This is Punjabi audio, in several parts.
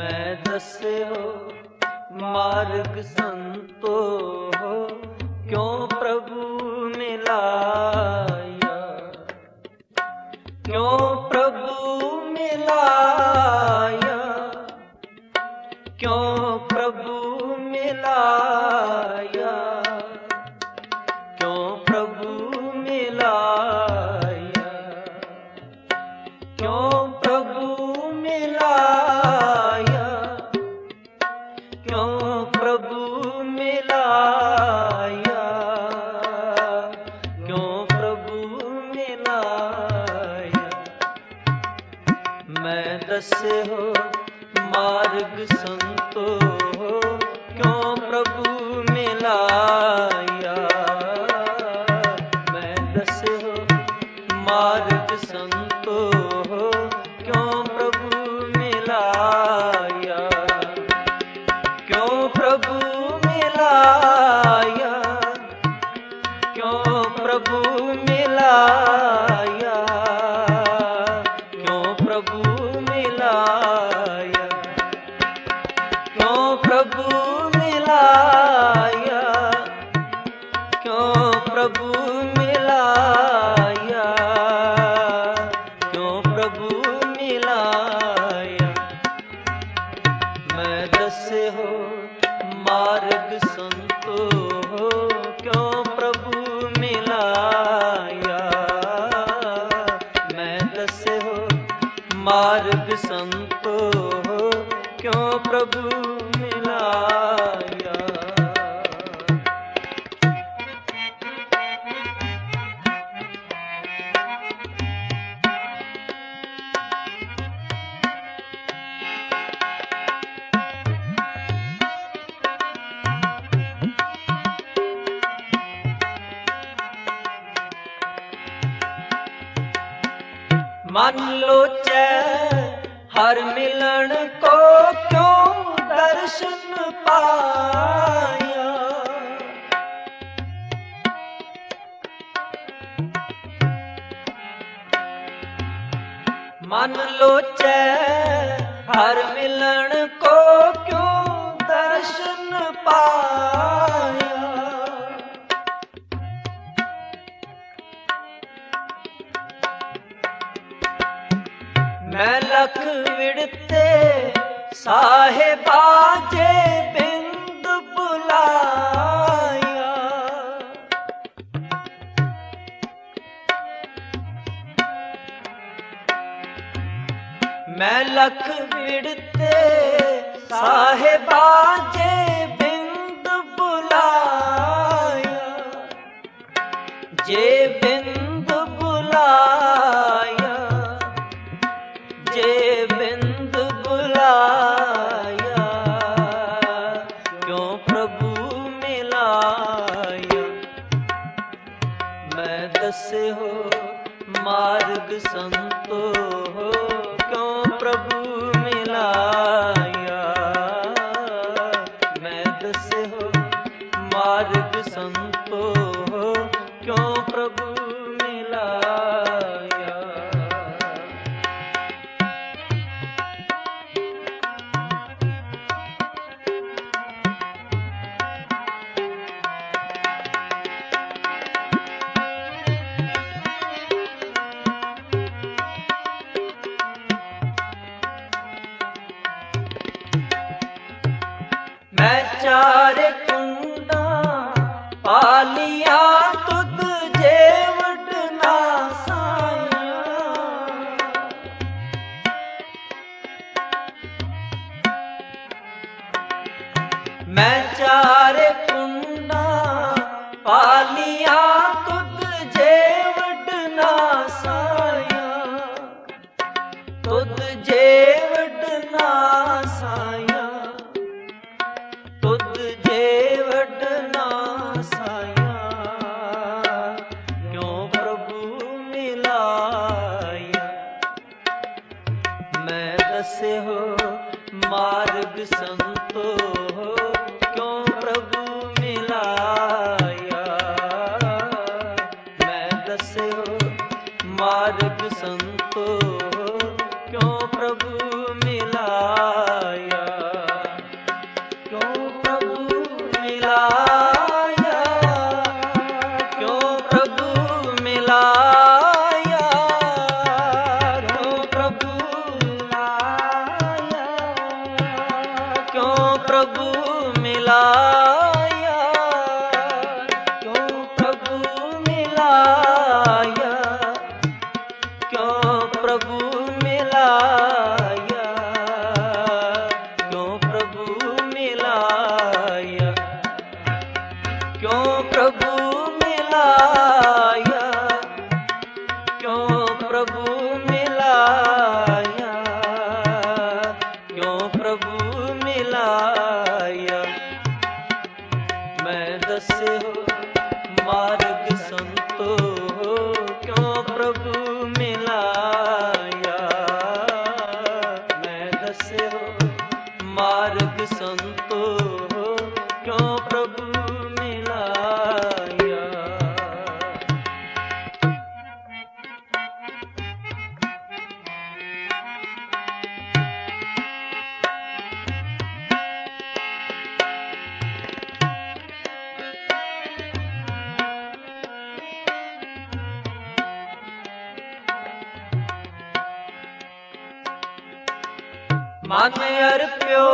ਮੈਂ ਦੱਸਿਓ ਮਾਰਗ ਸੰਤੋ ਕਿਉਂ ਪ੍ਰਭੂ ਮਿਲਾਇਆ? ਕਿਉਂ ਪ੍ਰਭੂ ਮਿਲਾ ਦੱਸਿਓ ਮਾਰਗ ਸੰਤੋ ਮਾਰਗ ਸੰਤੋ ਕਿਉ ਪ੍ਰਭੂ ਮਨ ਲੋਚੈ ਹਰ ਮਿਲਣ ਕੋ ਕਿਉ ਦਰਸ਼ਨ ਪਾਇਆ? ਮਨ ਲੋਚੈ ਹਰ ਮਿਲਣ ਸਾਹਿਬਾ ਜੇ ਬਿੰਦ ਬੁਲਾਇਆ। ਮੈਂ ਲਖ ਵਿੜਤੇ ਸਾਹਿਬਾ ਜੇ ਬਿੰਦ ਬੁਲਾਇਆ ਪ੍ਰਭੂ ਮਿਲਾਇਆ ਮੈਂ ਦੱਸਿਓ ਮਾਰਗ ਸੰਤੋ ਕਿਉ ਪਾਲੀਆਂ ਤੁਧ ਜੇਵਟ ਨਾ ਸਾਇਆ। ਮੈਂ ਚਾਰ ਕੁੰਡਾ ਪਾਲੀਆਂ ਤੁਧ ਜੇਵਟ ਨਾ ਸਾਇਆ। ਤੁਧ ਜੇਵਟ ਨਾ ਸਾਇਆ। ਪ੍ਰਭੂ ਮਿਲਾ। ਮਾਰਗ ਸੰਤੋ ਮਨ ਅਰਪਿਓ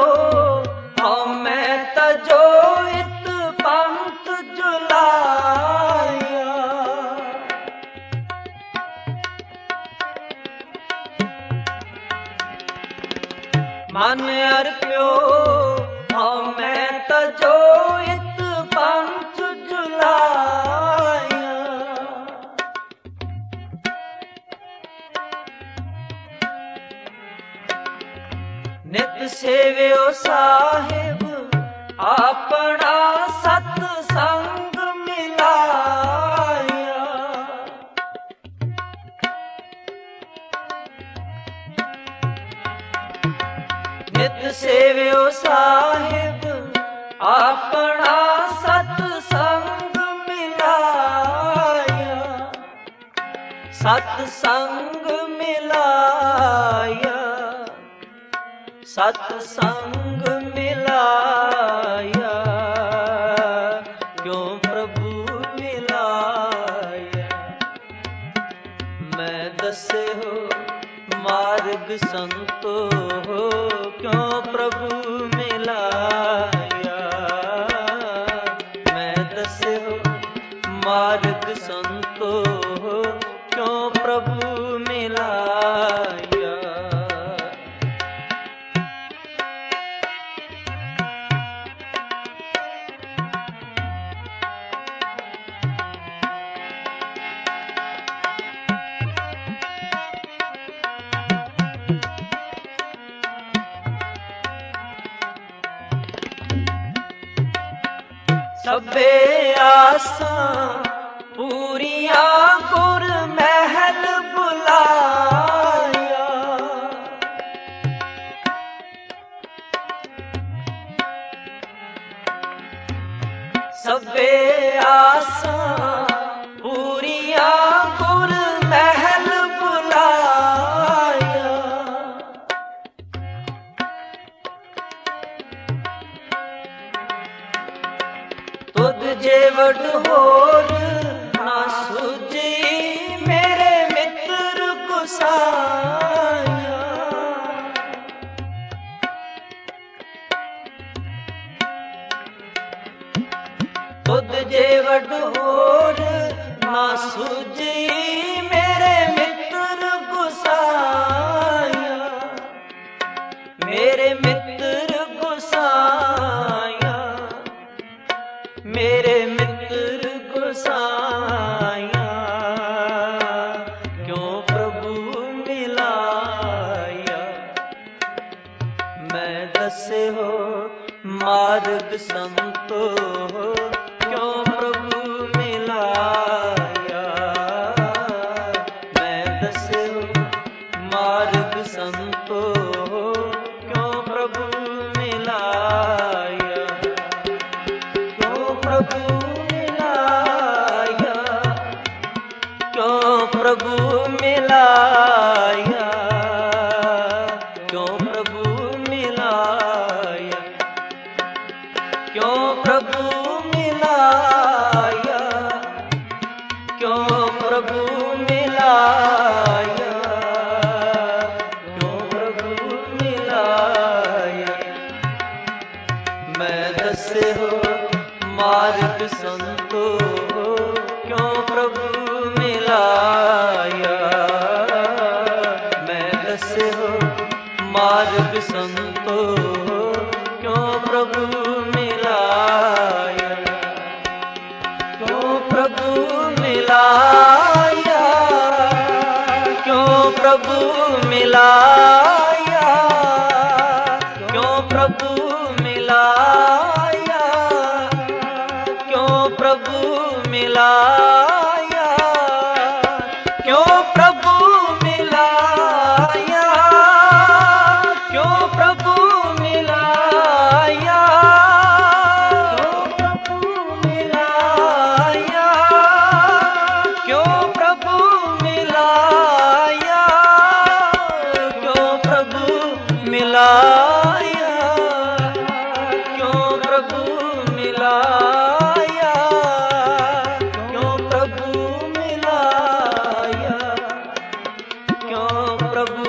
ਹਉ ਮੈਂ ਤਜੋ ਇਤ ਪੰਥ ਜੁਲਾਇਆ। ਮਨ ਅਰਪਿਓ ਹਉ ਮੈਂ ਤਜੋ ਸਾਹਿਬ, ਆਪਣਾ ਸਤ ਸੰਗ ਮਿਲਾਇਆ। ਨਿਤ ਸੇਵਿਓ ਸਾਹਿਬ, ਆਪਣਾ ਸਤ ਸੰਗ ਮਿਲਾਇਆ। ਸਤ ਸੰਗ ਮਿਲਾਇਆ। ਸਤ ਸੰਗ ਸੰਤੋ ਹੋ ਕਿਉਂ ਪ੍ਰਭੂ ਸਭੇ ਆਸਾਂ ਪੂਰੀਆਂ ਗੁਰ ਮਹਿਲ ਬੁਲਾਇਆ। ਸਭੇ ਆਸਾਂ ਜੇ ਵਡ ਹੋਰ ਮੈਂ ਦੱਸਿਓ, ਮਾਰਗ ਸੰਤੋ, ਕਿਉਂ ਪ੍ਰਭੂ ਮਿਲਾਇਆ? ਮੈਂ ਦੱਸਿਓ, ਮਾਰਗ ਸੰਤੋ, ਕਿਉਂ ਪ੍ਰਭੂ ਮਿਲਾਇਆ? ਕਿਉਂ ਪ੍ਰਭੂ ਮਿਲਾਇਆ? ਕਿਉਂ ਪ੍ਰਭੂ ਮਿਲਾਇਆ? ਤਰਸੇ ਹੋ, ਮਾਰਗ ਸੰਤੋ ਕਿਉ ਪ੍ਰਭੂ ਮਿਲਾਇਆ? ਮੈਂ ਦੱਸੇ ਮਾਰਗ ਸੰਤੋ ਕਿਉ ਪ੍ਰਭੂ ਮਿਲਾਇਆ? ਕਿਉ ਪ੍ਰਭੂ ਮਿਲਾਇਆ? ਕਿਉ ਪ੍ਰਭੂ ਮਿਲਾਇਆ? ਪ੍ਰਭੂ